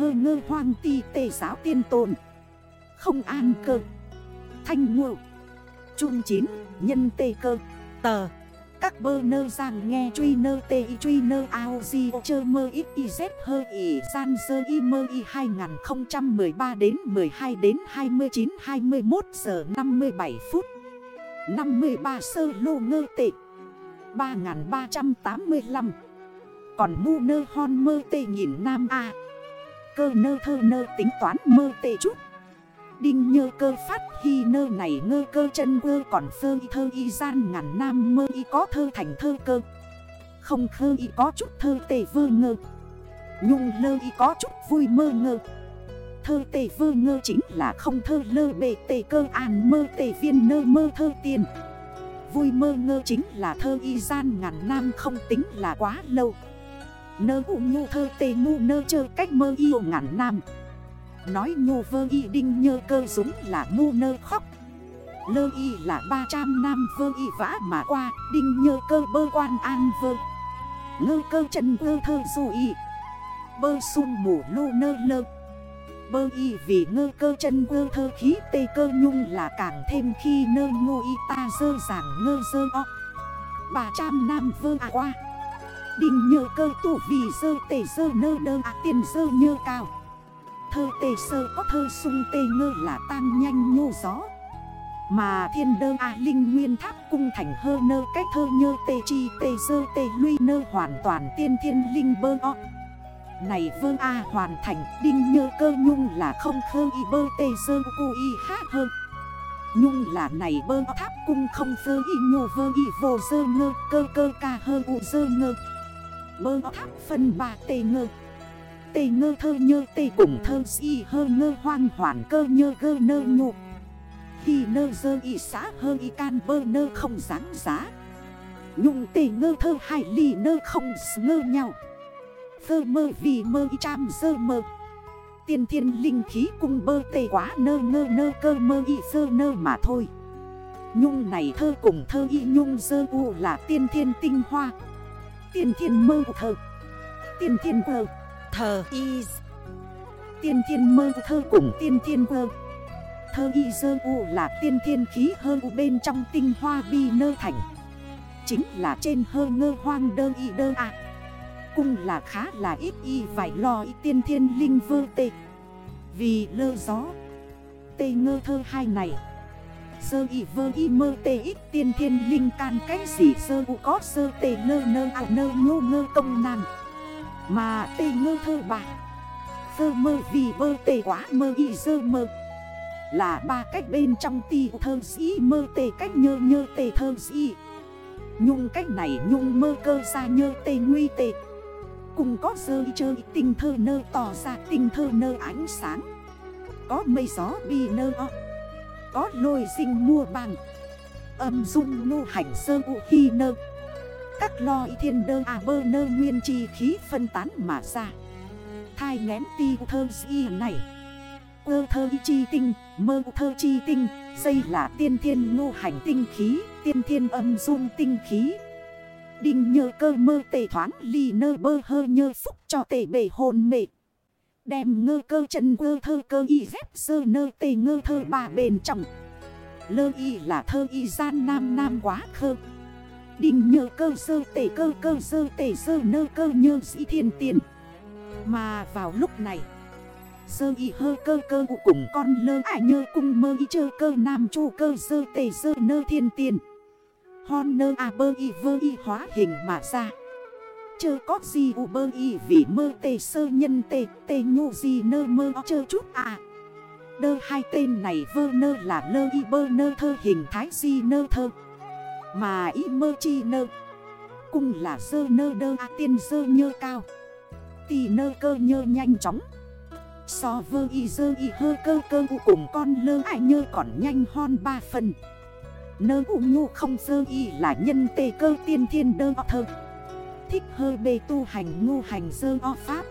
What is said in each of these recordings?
hơ ngơ hoang ti tề giáo tiên tồn. Không an cơ. Thanh ngộ. Trung chín, nhân tê cơ. Tờ. Các bơ nơ giang nghe truy nơ tê y truy nơ ao di chơ mơ ít y z hơ y san sơ y mơ y 2013 đến 12 đến 29 21 giờ 57 phút. 53 sơ lô ngơ tệ. 3385 Còn mu nơ hon mơ tê nhìn nam A. Cơ nơ thơ nơ tính toán mơ tê chút. Đinh nhơ cơ phát hi nơ này ngơ cơ chân vơ còn phơ y thơ y gian ngàn nam mơ y có thơ thành thơ cơ. Không khơ y có chút thơ tề vơ ngơ. Nhung lơ y có chút vui mơ ngơ. Thơ tề vơ ngơ chính là không thơ lơ bề tề cơ an mơ tề viên nơ mơ thơ tiền. Vui mơ ngơ chính là thơ y gian ngàn nam không tính là quá lâu. Nơ ụ nhu thơ tê ngu nơ chơ cách mơ yêu ngàn nam. Nói nhu vơ y đinh nhơ cơ dũng là ngu nơ khóc. Lơ y là 300 năm vơ y vã mà qua, Đinh nhơ cơ bơ quan an vơ. Ngơ cơ chân vơ thơ dù y. Bơ sung mù lô nơ lơ Bơ y vì ngơ cơ chân vơ thơ khí tê cơ nhung là càng thêm khi nơ ngô y ta dơ giảng ngơ dơ o. 300 năm vơ à qua. Đinh nhờ cơ tủ vì sơ tề sơ nơ đơ à tiền sơ nhơ cao. Thơ tề sơ có thơ sung tê ngơ là tan nhanh nhô gió. Mà thiên đơ a linh nguyên tháp cung thành hơ nơ cách thơ nhơ tê chi tê sơ tê luy nơ hoàn toàn tiên thiên linh bơ o. Này vơ a à, hoàn thành, đinh nhơ cơ nhung là không khơ y bơ tê sơ cu y hát hơn Nhung là này bơ tháp cung không sơ y nhô vơ y vô sơ ngơ, cơ cơ ca hơ u sơ ngơ. Bơ tháp phân ba tê ngơ. Tê ngơ thơ nhơ, tê cùng thơ si hơ ngơ hoang hoàn cơ nhơ gơ nơ nhụ Khi nơ dơ y xã hơ y can bơ nơ không dáng giá. Nhung tê ngơ thơ hải lì nơ không ngơ nhau. Thơ mơ vì mơ y trăm dơ mơ. Tiên thiên linh khí cùng bơ tê quá nơ ngơ nơ cơ mơ y dơ nơ mà thôi. Nhung này thơ cùng thơ y, nhung dơ u là tiên thiên tinh hoa. Tiên thiên mơ thơ. Tiên thiên mơ thờ is Tiên thiên mơ thơ cùng tiên thiên mơ Thơ y dơ u là tiên thiên khí hơ u bên trong tinh hoa bi nơ thành. Chính là trên hơ ngơ hoang đơ y đơ à Cung là khá là ít y vài lo y tiên thiên linh vơ tê. Vì lơ gió. Tê ngơ thơ hai này. Sơ y vơ y mơ tê ít tiên thiên linh can cái gì? Sơ u có, sơ tê nơ nơ à nơ ngô ngơ công năng mà tê ngơ thơ bạc sơ mơ vì vơ tê quá, mơ y sơ mơ. Là ba cách bên trong ti thơ sĩ mơ tê cách nhơ nhơ tê thơ sĩ Nhung cách này nhung mơ cơ ra nhơ tê nguy tê. Cùng có dơ chơi tình thơ nơ tỏ ra tình thơ nơ ánh sáng. Có mây gió bi nơ o. Có lôi sinh mua bằng Âm dung nô hành sơ ụ hi nơ. Các lo thiên đơ à bơ nơ nguyên chi khí phân tán mà ra. Thai ngén ti thơ si này. Ơ thơ chi tinh, mơ thơ chi tinh Dây là tiên thiên ngô hành tinh khí Tiên thiên âm dung tinh khí. Đinh nhơ cơ mơ tề thoáng ly nơ bơ hơ nhơ phúc cho tề bể hồn mệt. Đem ngơ cơ chân quơ thơ cơ y dép sơ nơ tề ngơ thơ bà bền trọng. Lơ y là thơ y gian nam nam quá khơ. Đình nhờ cơ sơ tể cơ cơ sơ tể sơ nơ cơ nhơ sĩ thiên tiền. Mà vào lúc này, Sơ y hơ cơ cơ cụ cùng con lơ ải nhơ cung mơ y chơ cơ nam chu cơ sơ tể sơ nơ thiên tiền. Hon nơ à bơ y vơ y hóa hình mà ra. Chơ có gì u bơ y vì mơ tê sơ nhân tê tê nhu gì nơ mơ chơ chút à. Đơ hai tên này vơ nơ là nơ y bơ nơ thơ hình thái gì nơ thơ. Mà y mơ chi nơ Cung là sơ nơ đơ à, tiên sơ nhơ cao. Tì nơ cơ nhơ nhanh chóng. So vơ y dơ y hơ cơ cơ u cùng con lơ ai nhơ còn nhanh hon ba phần. Nơ u nhu không sơ y là nhân tê cơ tiên thiên đơ thơ. Thích hơ bê tu hành ngu hành sơ o pháp.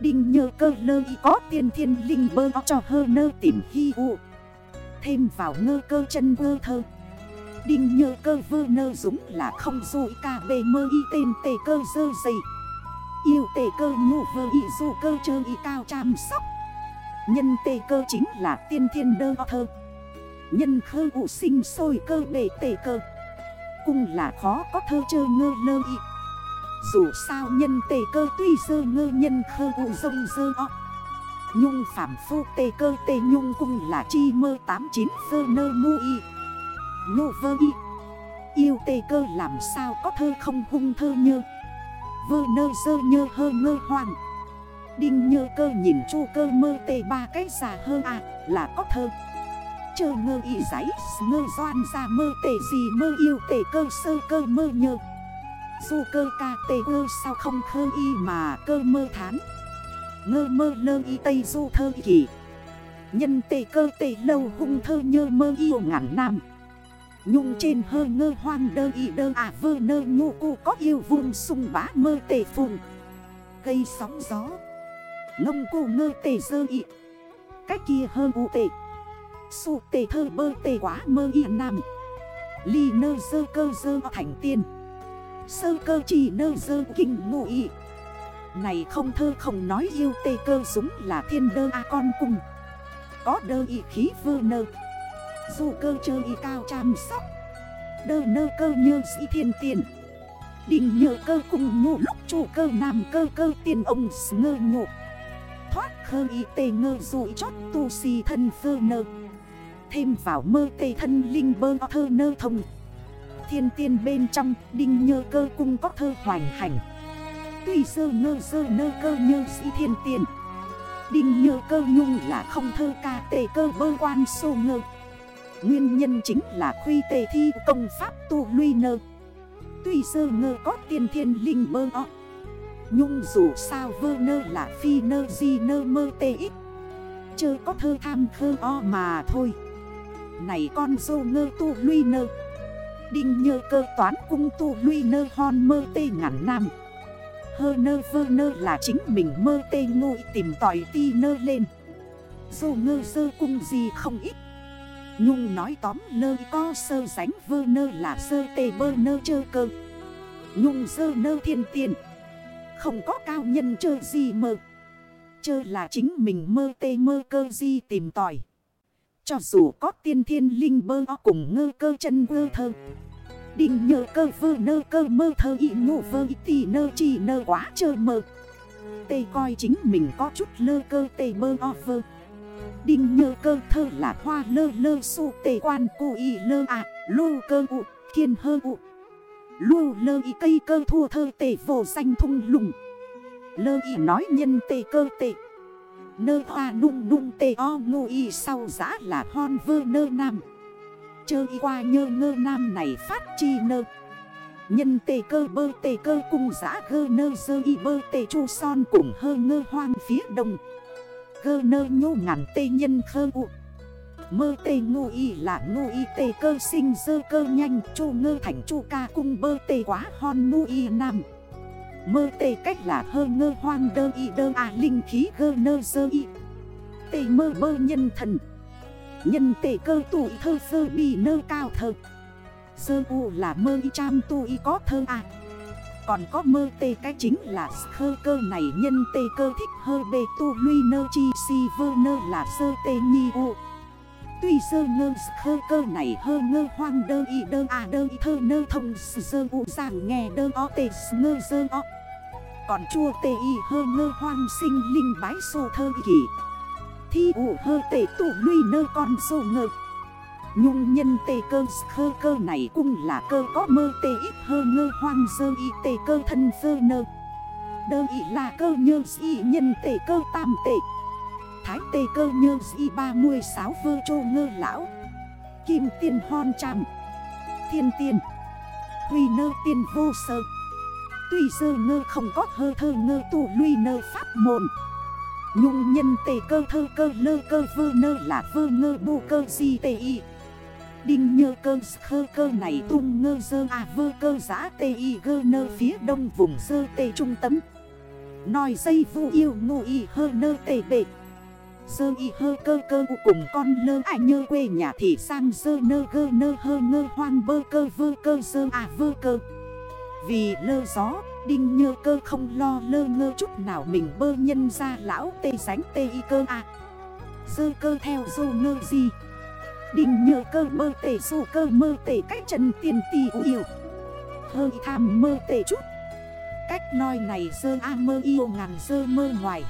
Đinh nhơ cơ lơ y có tiên thiên linh bơ o cho hơ nơ tìm hy u. Thêm vào ngơ cơ chân vơ thơ. Đinh nhơ cơ vơ nơ dũng là không dụi cả bê mơ y tên tề cơ dơ dày. Yêu tề cơ ngu vơ y dù cơ chơ y cao chăm sóc. Nhân tề cơ chính là tiên thiên đơ thơ. Nhân khơ ụ sinh sôi cơ bề tề cơ. Cung là khó có thơ chơ ngơ lơ y. Dù sao nhân tề cơ tuy dơ ngơ nhân khơ u rông dơ o Nhung phạm phu tề cơ tề nhung cung là chi mơ 89 phơ nơ mu y. Nhô vơ y. Yêu tề cơ làm sao có thơ không hung thơ nhơ. Vơ nơ dơ nhơ hơ ngơ hoàng Đinh nhơ cơ nhìn chu cơ mơ tề ba cái già hơ à là có thơ. Chơ ngơ y giấy, ngơ doan ra mơ tề gì mơ yêu tề cơ sơ cơ mơ nhơ. Du cơ ca tê ơ sao không khơ y mà cơ mơ thán. Ngơ mơ lơ y tây du thơ kỳ. Nhân tê cơ tê lâu hung thơ nhơ mơ yêu ngàn nam. Nhung trên hơ ngơ hoang đơ y đơ à vơ nơ nhu cu có yêu vùng sung bá mơ tê phùng. Cây sóng gió. Ngông cu ngơ tê dơ y. Cách kia hơ u tê. Su tê thơ bơ tê quá mơ y nam. Ly nơ dơ cơ dơ thành tiên. Sơ cơ chỉ nơ dơ kinh ngụ ý. Này không thơ không nói yêu tê cơ súng là thiên đơ a con cung. Có đơ ý khí vơ nơ. Dù cơ chơ ý cao chăm sóc. Đơ nơ cơ nhơ sĩ thiên tiền. Đình nhờ cơ cùng nhụ lúc chủ cơ nam cơ cơ tiền ông ngơ nhụ Thoát khơ ý tê ngơ rụi chót tu si thân phơ nơ. Thêm vào mơ tê thân linh bơ thơ nơ thông Thiên tiên bên trong, đinh nhơ cơ cung có thơ hoành hành. Tuy sơ ngơ sơ nơ cơ nhơ sĩ thiên tiên, Đinh nhơ cơ nhung là không thơ ca tề cơ bơ quan sô ngơ. Nguyên nhân chính là khuy tề thi công pháp tu luy nơ. Tuy sơ ngơ có tiên thiên linh bơ o, Nhung dù sao vơ nơ là phi nơ di nơ mơ tê ít. Chơ có thơ tham thơ o mà thôi. Này con dô ngơ tu luy nơ Đinh nhơ cơ toán cung tu luy nơ hon mơ tê ngàn nam. Hơ nơ vơ nơ là chính mình mơ tê ngụy tìm tỏi ti nơ lên. Dù ngơ sơ cung gì không ít. Nhung nói tóm lơ có sơ sánh vơ nơ là sơ tê bơ nơ chơ cơ. Nhung sơ nơ thiên tiền. Không có cao nhân chơ gì mơ. Chơ là chính mình mơ tê mơ cơ gì tìm tòi. Cho dù có tiên thiên linh bơ cùng ngơ cơ chân vơ thơ. Định nhờ cơ vơ nơ cơ mơ thơ y ngộ vơ y tì nơ chỉ nơ quá chơ mơ. Tê coi chính mình có chút lơ cơ tê bơ o vơ. Đinh nhơ cơ thơ là hoa lơ lơ su tề quan cụ y lơ à Lô cơ u, thiên hơ u. Lô lơ y cây cơ thua thơ tề vô danh thung lùng. Lơ y nói nhân tề cơ tề Nơ hoa nung nung tê o ngu y sau giã là hon vơ nơ nam. Chơ y qua nhơ ngơ nam này phát chi nơ. Nhân tê cơ bơ tê cơ cung giã gơ nơ dơ y bơ tê chu son cùng hơ ngơ hoang phía đông. Gơ nơ nhô ngàn tê nhân khơ u. Mơ tê ngu y là ngu y tê cơ sinh dơ cơ nhanh, chu ngơ thành chu ca cung bơ tê quá hon ngu y nam. Mơ tê cách là hơ ngơ hoang đơ y đơ à linh khí gơ nơ dơ y. Tê mơ bơ nhân thần. Nhân tê cơ tụ thơ sơ bì nơ cao thơ. Sơ u là mơ y cham tu y có thơ à. Còn có mơ tê cách chính là khơ cơ này, nhân tê cơ thích hơ bê tu luy nơ chi si vơ nơ là sơ tê nhi u. Tuy sơ ngơ, khơ cơ này hơ ngơ, hoang đơ, y đơ à đơ, y thơ, nơ, thông sơ ụ giảng nghe đơ, o, tê ngơ sơ o. Còn chua, tê, y, hơ, ngơ, hoang, sinh, linh, bái, sô, thơ kỳ. Thi ụ hơ, tê, tụ luy nơ, con, sô, ngơ. Nhung, nhân, tê, cơ khơ, cơ này cũng là cơ có mơ, tê, ít, hơ, ngơ, hoang sơ y, tê, cơ, thân sơ nơ. Đơ, y, là cơ, nhơ si nhân, tê, cơ, tam, tê. Thái tê cơ nhơ si 36 vơ chô ngơ lão. Kim tiền hon chạm Thiên tiền Huy nơ tiền vô sơ. Tuy sơ ngơ không có hơ thơ ngơ tù luy nơ pháp môn. Nhung nhân tê cơ thơ cơ lơ cơ vơ nơ là vơ ngơ bù cơ si tê y. Đinh nhơ cơ khơ cơ này tung ngơ dơ à vơ cơ giã tê y gơ nơ phía đông vùng sơ tê trung tâm. Nói dây vu yêu ngụ y hơ nơ tê bệ. Sơ y hơ cơ cơ cùng con lơ ai nhơ quê nhà thị sang sơ nơ gơ nơ hơ ngơ hoang bơ cơ vơ cơ sơ à vơ cơ. Vì lơ gió, Đinh nhơ cơ không lo lơ ngơ chút nào mình bơ nhân ra lão tê sánh tê y cơ à. Dơ cơ theo dô ngơ gì? Đinh nhơ cơ mơ tê dô cơ mơ tê cách chân tiền tì yêu. Hơi tham mơ tê chút. Cách nói này dơ a mơ yêu ngàn dơ mơ ngoài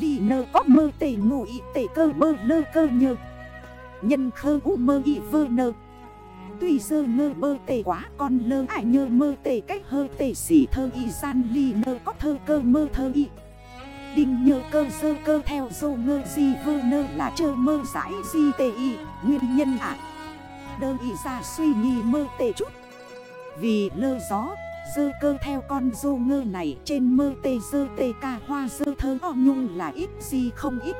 ly nơ có mơ tê ngụ y tê cơ mơ lơ cơ nhơ. Nhân khơ u mơ y vơ nơ. Tuy sơ ngơ bơ tê quá con lơ ải nhơ mơ tê cách hơ tê xỉ thơ y gian ly nơ có thơ cơ mơ thơ y. Đinh nhơ cơ sơ cơ theo dô ngơ di vơ nơ là chơ mơ giải di tê y, Nguyên nhân ạ Đơ y ra suy nghĩ mơ tê chút. Vì lơ gió Dơ cơ theo con dô ngơ này Trên mơ tê dơ tê ca hoa dơ thơ o nhung là ít gì không ít.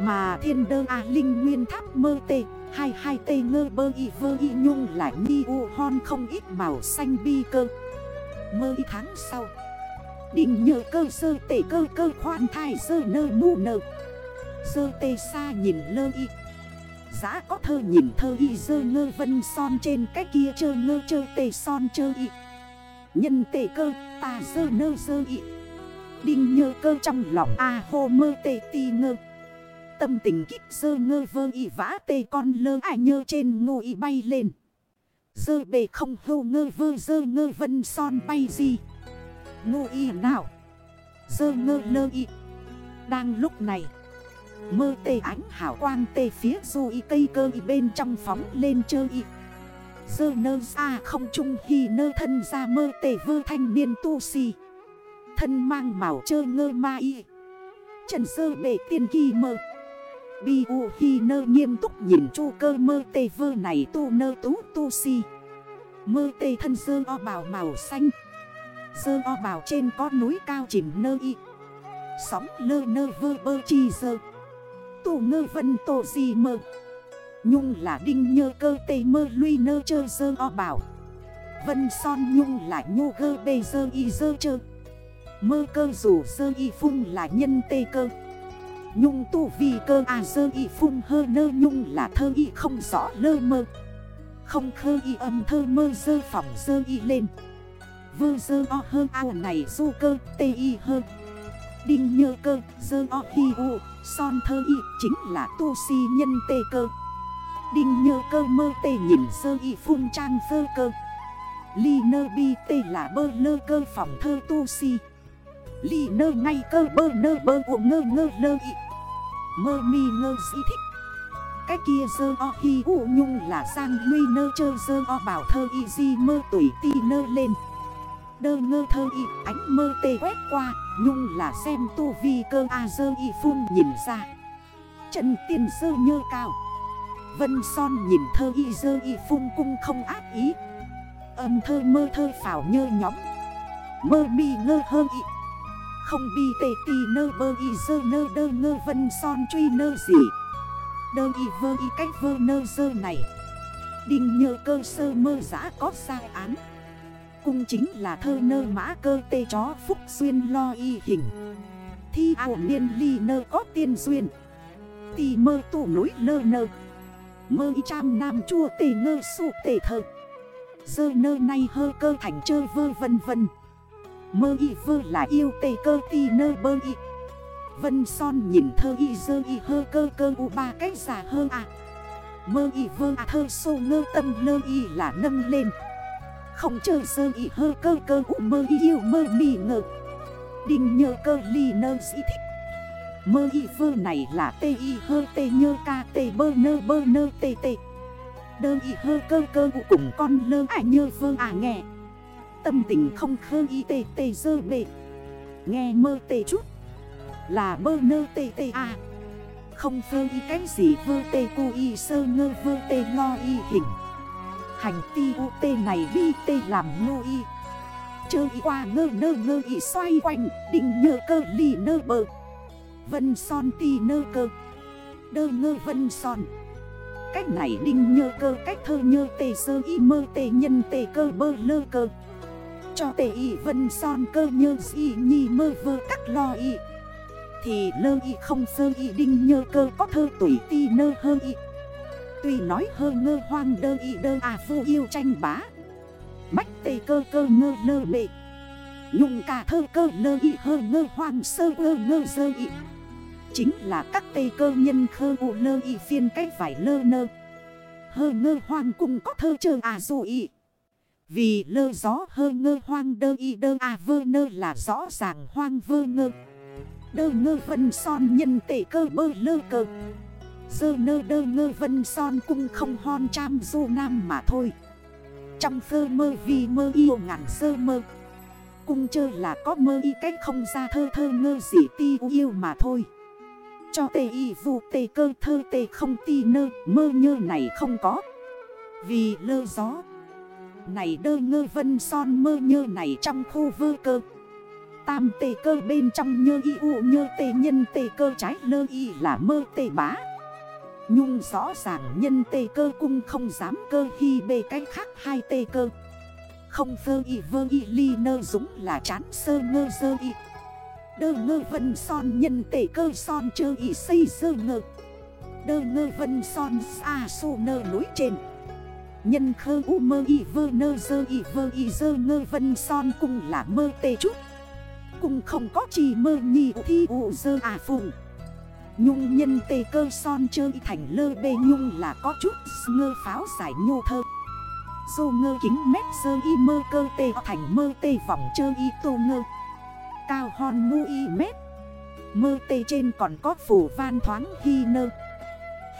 Mà thiên đơ a linh nguyên tháp mơ tê, Hai hai tê ngơ bơ y vơ y nhung lại mi u hon không ít màu xanh bi cơ. Mơ y tháng sau, Định nhờ cơ sơ tê cơ cơ khoan thai sơ nơ mu nơ. Sơ tê xa nhìn lơ y, Giá có thơ nhìn thơ y dơ ngơ vân son trên cái kia chơ ngơ chơ tê son chơ y. Nhân tê cơ, ta dơ nơ dơ y Đinh nhơ cơ trong lòng a hô mơ tê ti ngơ. Tâm tình kích dơ ngơ vơ y vã tê con lơ ai nhơ trên ngô y bay lên. Dơ bề không hô ngơ vơ dơ ngơ vân son bay gì Ngô y nào? Dơ ngơ lơ y Đang lúc này, Mơ tê ánh hảo quang tê phía du y cây cơ y bên trong phóng lên chơi y Dơ nơ xa không trung hi nơ thân ra mơ tể vơ thanh niên tu si. Thân mang màu chơ ngơ ma y. Trần sơ bể tiên kỳ mơ. Bi u hi nơ nghiêm túc nhìn chu cơ mơ tê vơ này tu nơ tú tu si. Mơ tê thân sơ o bào màu xanh. Sơ o bào trên có núi cao chìm nơ y. Sóng lơ nơ vơ bơ chi sơ. Tu ngơ vân tổ gì mơ. Nhung là đinh nhơ cơ tê mơ luy nơ chơ dơ o bảo. Vân son nhung là nhô gơ bê dơ y dơ chơ. Mơ cơ rủ dơ y phung là nhân tê cơ. Nhung tu vi cơ à dơ y phung hơ nơ nhung là thơ y không rõ lơ mơ. Không khơ y âm thơ mơ dơ phỏng dơ y lên. Vơ dơ o hơ ao này du cơ tê y hơ. Đinh nhơ cơ dơ o hi u, Son thơ y chính là tu si nhân tê cơ. Đinh nhơ cơ mơ tê nhìn sơ y phung trang sơ cơ. Ly nơ bi tê là bơ lơ cơ phòng thơ tu si. Ly nơ ngay cơ bơ nơ bơ của ngơ ngơ lơ y. Mơ mi ngơ si thích. Cái kia dơ o hi u nhung là sang luy nơ chơ dơ o bảo thơ y di mơ tuổi ti nơ lên. Đơ ngơ thơ y, ánh mơ tê quét qua, Nhung là xem tu vi cơ a dơ y phun nhìn ra. Trận tiền dơ nhơ cao. Vân son nhìn thơ y dơ y phun cung không ác ý. Âm thơ mơ thơ phảo nhơ nhóm Mơ mi ngơ hơ y. Không bi tê tì nơ bơ y dơ nơ đơ ngơ vân son truy nơ gì. Đơ y vơ y cách vơ nơ dơ này. Đinh nhơ cơ sơ mơ giã có sai án. Cung chính là thơ nơ mã cơ tê chó phúc xuyên lo y hình. Thi ảo liên ly nơ có tiên duyên. Tì mơ tủ núi lơ nơ. Mơ y trăm nam chua tê ngơ su tê thơ. Dơ nơ nay hơ cơ thành chơi vơ vân vân. Mơ y vơ là yêu tê cơ ti nơ bơ y. Vân son nhìn thơ y dơ y hơ cơ cơ u ba cách giả hơ à Mơ y vơ à thơ sô ngơ tâm lơ y là nâng lên. Không chơi dơ y hơ cơ cơ u mơ y yêu mơ mì ngờ Đình nhờ cơ ly nơ dĩ thích Mơ y vơ này là tê y hơ tê nhơ ca tê bơ nơ bơ nơ tê tê. Đơ y hơ cơ cơ u cùng con lơ à nhơ vơ à nghe. Tâm tình không khơ y tê tê dơ bệ. Nghe mơ tê chút. Là bơ nơ tê tê à Không vơ y cái gì vơ tê cô y sơ ngơ vơ tê lo y hình. Hành ti u tê này bi tê làm ngô y. Chơi y qua ngơ nơ ngơ y xoay quanh, Định nhơ cơ lì nơ bờ. Vân son ti nơ cơ. Đơ ngơ vân son. Cách này đinh nhơ cơ, cách thơ nhơ tề sơ y mơ tề nhân tề cơ bơ lơ cơ. Cho tề y vân son cơ nhơ y nhi mơ vơ cắt lo y. Thì lơ y không sơ y đinh nhơ cơ, có thơ tủy ti nơ hơ y. Tuy nói hơ ngơ hoang đơ y đơ à vô yêu tranh bá. Bách tề cơ cơ ngơ lơ bệ. Nhung cả thơ cơ lơ y hơ ngơ hoang sơ ơ ngơ dơ y. Chính là các tây cơ nhân khơ u lơ y phiên cách vải lơ nơ. Hơ ngơ hoang cũng có thơ chơ à dù y. Vì lơ gió hơ ngơ hoang đơ y đơ à vơ nơ là rõ ràng hoang vơ ngơ. Đơ ngơ vân son nhân tể cơ bơ lơ cơ. Dơ nơ đơ ngơ vân son cung không hon cham du nam mà thôi. Trong thơ mơ vì mơ yêu ngàn sơ mơ. Cung chơ là có mơ y cách không ra thơ thơ ngơ gì ti yêu mà thôi. Cho tê y vụ tê cơ, thơ, tê không, ti nơ, mơ nhơ này không có. Vì lơ gió. Này đơ ngơ vân son mơ nhơ này trong khu vơ cơ. Tam tê cơ bên trong nhơ y u nhơ tê nhân tê cơ trái lơ y là mơ tê bá. Nhung rõ ràng nhân tê cơ cung không dám cơ khi bề cách khác hai tê cơ. Không vơ y vơ y ly nơ dũng là chán sơ ngơ dơ y. Đơ ngơ vân son nhân tể cơ son chơ y xây dơ ngơ. Đơ ngơ vân son xa xô nơ núi trên. Nhân khơ u mơ y vơ nơ dơ y vơ y dơ ngơ vân son cùng là mơ tê chút. Cùng không có chỉ mơ nhì thi ụ dơ à phùng. Nhung nhân tê cơ son chơi thành lơ bê nhung là có chút ngơ pháo giải nhô thơ. Dô ngơ kính mét sơ y mơ cơ tê thành mơ tê vòng chơi y tô ngơ. Cao hòn mu y mét Mơ tê trên còn có phủ van thoáng hy nơ.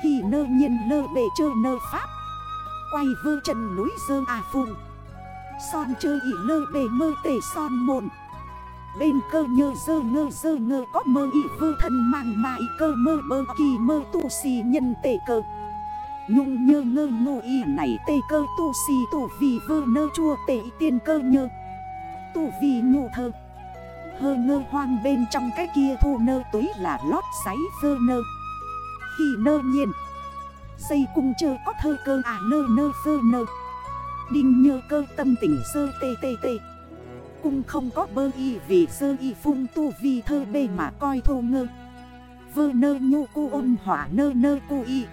Hy nơ nhiên lơ bề chơ nơ pháp. Quay vơ chân núi dơ à phùng Son chơ y lơ bề mơ tê son mồn Bên cơ nhơ dơ ngơ dơ ngơ có mơ y vơ thân mang mại cơ mơ bơ kỳ mơ tu si nhân tề cơ. Nhung nhơ ngơ ngô y này tê cơ tu si tu vì vơ nơ chua tê tiên cơ nhơ. Tu vì nhụ thơ. Hơ ngơ hoang bên trong cái kia thu nơ túi là lót sáy vơ nơ. Khi nơ nhiên, Xây cung chơ có thơ cơ à nơ nơ vơ nơ. Đinh nhơ cơ tâm tỉnh sơ tê tê tê. Cung không có bơ y vì sơ y phung tu vi thơ bê mà coi thô ngơ. Vơ nơ nhô cu ôn hỏa nơ nơ cu y.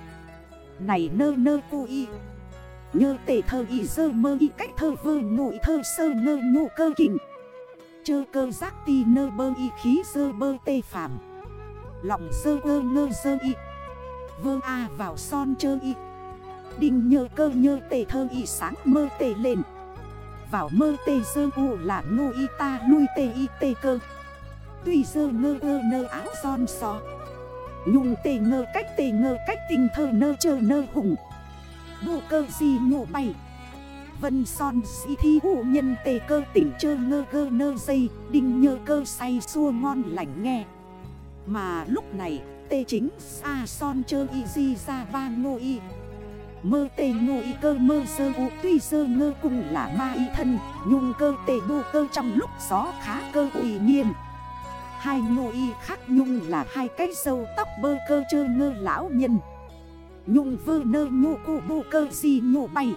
Này nơ nơ cu y. Nhơ tể thơ y sơ mơ y cách thơ vơ ngụy thơ sơ ngơ nhô cơ kỉnh Chơ cơ giác ti nơ bơ y khí sơ bơ tê phạm Lòng sơ ơ ngơ sơ y. Vơ a vào son chơ y. Đinh nhơ cơ nhơ tê thơ y sáng mơ tê lên. Vào mơ tê sơ u là ngô y ta nuôi tê y tê cơ. Tuy sơ ngơ ơ nơ áo son so Nhung tê ngơ cách tê ngơ cách tình thơ nơ chơ nơ hùng. Bộ cơ gì nhộ bay. Vân son si thi hụ nhân tê cơ tỉnh chơ ngơ gơ nơ dây, Đinh nhơ cơ say xua ngon lành nghe. Mà lúc này, tê chính xa son chơ y di ra ba ngô y. Mơ tê ngô y cơ mơ sơ u tuy sơ ngơ cùng là ma y thân, Nhung cơ tê đô cơ trong lúc gió khá cơ ủy nghiêm Hai ngô y khác nhung là hai cái sâu tóc bơ cơ chơ ngơ lão nhân. Nhung vơ nơ nhô cụ bô cơ si nhô bay.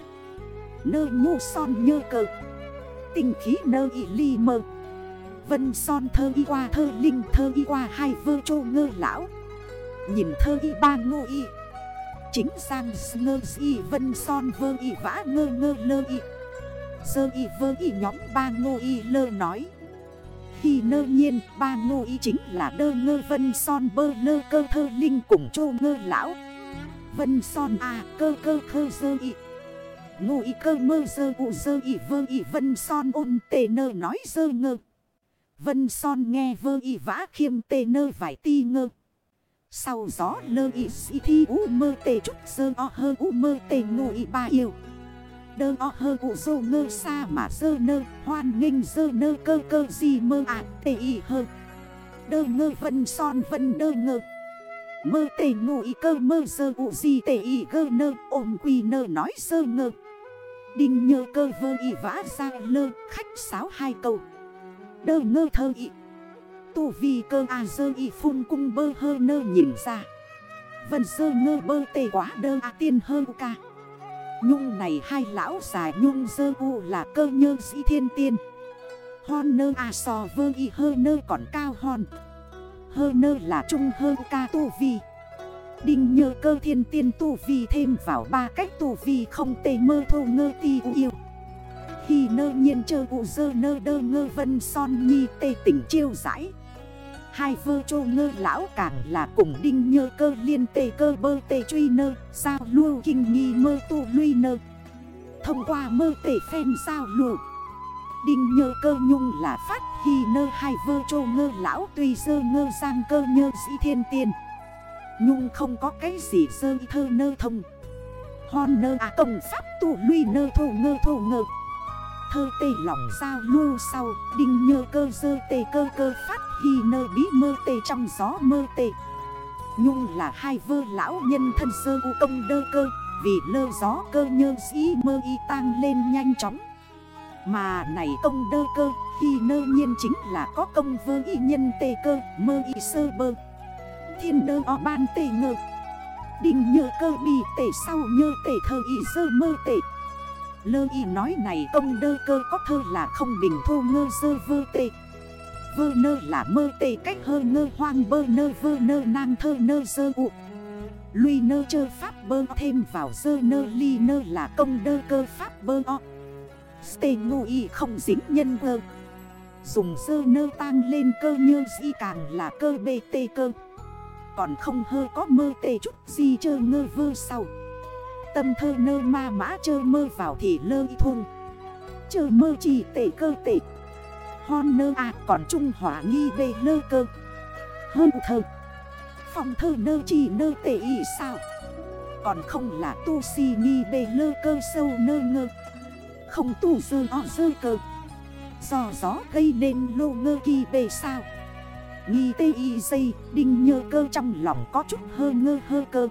Nơ nhu son nhơ cơ Tình khí nơ y ly mơ. Vân son thơ y qua thơ linh thơ y qua hai vơ chô ngơ lão. Nhìn thơ y ba ngô y. Chính sang ngơ y vân son vơ y vã ngơ ngơ lơ y. Sơ y vơ y nhóm ba ngô y lơ nói. Khi nơ nhiên ba ngô y chính là đơ ngơ vân son bơ lơ cơ thơ linh cùng chô ngơ lão. Vân son à cơ cơ khơ sơ y. Ngô y cơ mơ sơ u sơ y vơ y vân son ôn tề nơ nói sơ ngơ. Vân son nghe vơ y vã khiêm tề nơ vải ti ngơ. Sau gió lơ y si thi u mơ tê trúc sơ o hơ u mơ tê ngụ y ba yêu. Đơ o hơ u dô ngơ xa mà sơ nơ Hoan nghênh sơ nơ cơ cơ gì mơ ạ tê y hơ. Đơ ngơ vân son vân đơ ngơ. Mơ tê ngụ y cơ mơ sơ u gì tê y gơ nơ ôm quy nơ nói sơ ngơ. Đinh nhơ cơ vơ y vã ra lơ, khách sáo hai câu. Đơ ngơ thơ y. Tu vi cơ a dơ y phun cung bơ hơ nơ nhìn ra. Vân sơ ngơ bơ tê quá đơ a tiên hơ ca. Nhung này hai lão già nhung dơ u là cơ nhơ sĩ thiên tiên. Hon nơ a sò vơ y hơ nơ còn cao hòn Hơ nơ là trung hơ ca tu vi. Đinh nhơ cơ thiên tiên tu vi thêm vào ba cách tu vi không tê mơ thô ngơ ti yêu. Khi nơ nhiên chơ ụ dơ nơ đơ ngơ vân son nhi tê tỉnh chiêu giải. Hai vơ chô ngơ lão càng là cùng đinh nhơ cơ liên tê cơ bơ tê truy nơ Sao lưu kinh nghi mơ tu luy nơ. Thông qua mơ tê phen sao lưu Đinh nhơ cơ nhung là phát khi nơ hai vơ chô ngơ lão tuy dơ ngơ sang cơ nhơ dĩ thiên tiên. Nhung không có cái gì sơ thơ nơ thông. Hon nơ à công pháp tụ luy nơ thô ngơ thô ngơ. Thơ tê lòng sao lưu sau, Đinh nhơ cơ dơ tê cơ cơ phát Hi nơ bí mơ tê trong gió mơ tê. Nhung là hai vơ lão nhân thân sơ u công đơ cơ, Vì lơ gió cơ nhơ sĩ mơ y tăng lên nhanh chóng. Mà này công đơ cơ Khi nơ nhiên chính là có công vơ y nhân tê cơ, mơ y sơ bơ. Thiên đơ o ban tê ngơ. Đình nhờ cơ bì tể sau nhơ tể thơ y sơ mơ tể Lơ y nói này công đơ cơ có thơ là không bình thô ngơ sơ vơ tê. Vơ nơ là mơ tê cách hơ ngơ hoang bơ nơ, vơ nơ nang thơ nơ sơ ụ Lui nơ chơ pháp bơ thêm vào sơ nơ, ly nơ là công đơ cơ pháp bơ o. Stê ngô y không dính nhân vơ. Dùng sơ nơ tăng lên cơ nhơ di càng là cơ bê tê cơ. Còn không hơi có mơ tê chút gì chơ ngơ vơ sau. Tâm thơ nơ ma mã chơ mơ vào thì lơ y thun Chơ mơ chỉ tệ cơ tệ. Hon nơ à còn trung hỏa nghi bê lơ cơ. Hơn thơ. Phòng thơ nơ chỉ nơ tệ y sao. Còn không là tu si nghi bê lơ cơ sâu nơ ngơ. Không tu dơ o dơ cơ. Do gió gây nên lô ngơ kỳ bê sao. Nghi tê y dây, đinh nhơ cơ trong lòng có chút hơ ngơ hơ cơ.